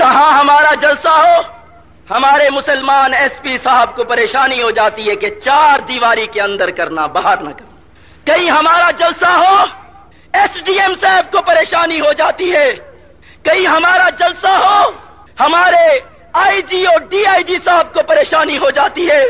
جہاں ہمارا جلسہ ہو، ہمارے مسلمان ایس پی صاحب کو پریشانی ہو جاتی ہے کہ چار دیواری کے اندر کرنا باہر نہ کرنا۔ کہیں ہمارا جلسہ ہو، ایس ڈی ایم صاحب کو پریشانی ہو جاتی ہے۔ کہیں ہمارا جلسہ ہو، ہمارے آئی جی اور ڈی آئی جی صاحب کو پریشانی ہو جاتی ہے۔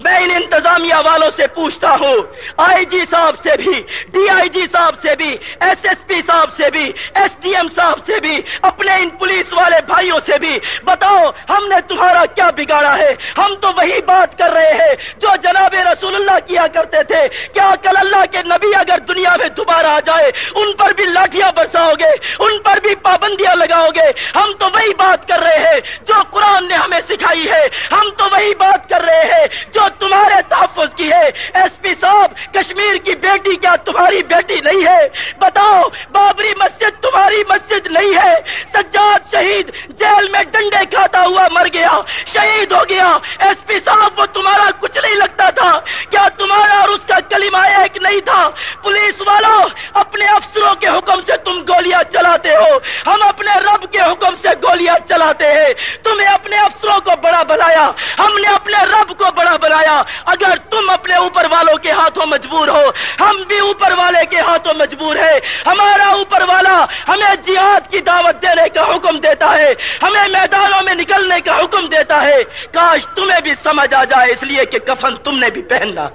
میں ان انتظامیہ والوں سے پوچھتا ہوں۔ آئی جی صاحب سے بھی، ڈی آئی جی صاحب سے بھی، ایس ایس پی صاحب سے بھی، ایس ڈی ایم صاحب سے بھی، اپنے ان پولیس والے بھائیوں سے بھی۔ بتاؤ، ہم نے تمہارا کیا بگاڑا ہے؟ ہم تو وہی بات کر رہے ہیں جو جناب رسول اللہ کیا کرتے تھے۔ کیا کل اللہ کے نبی اگر دنیا میں دوبارہ آ جائے، ان پر بھی لاٹیاں برساؤ گے، ان پر بھی پابندیاں لگاؤ گے۔ ہم تو وہی بات کر رہے ہیں جو قرآن نے ہمیں آئی ہے، ہم تو وہی بات کر رہے ہیں جو تمہارے تحفظ کی ہے۔ ایس پی صاحب، کشمیر کی بیٹی کیا تمہاری بیٹی نہیں ہے؟ بتاؤ، بابری مسجد تمہاری مسجد نہیں ہے۔ سجاد شہید جیل میں ڈنڈے کھاتا ہوا مر گیا، شہید ہو گیا۔ ایس پی صاحب، وہ تمہارا کچھ نہیں لگتا تھا کیا تمہارا اور اس کا کلمہ ایک نہیں تھا۔ پولیس والوں اپنے افسروں کے حکم سے تم گولیاں چلاتے ہو۔ ہم اپنے رب کے حکم سے گولیاں چلاتے ہیں۔ تمہیں اپنے افسروں کو بڑا بنایا۔ ہم نے اپنے رب کو بڑا بنایا۔ اگر تم اپنے اوپر والوں کے ہاتھوں مجبور ہو، ہم بھی اوپر والے کے ہاتھوں مجبور ہے ہمارا اوپر والا ہمیں جہاد کی دعوت دینے کا حکم دیتا ہے۔ ہمیں میدانوں میں نکلنے کا حکم دیتا ہے۔ کاش تمہیں بھی سمجھ آ جائے، اس لیے کہ کفن تم نے بھی پہننا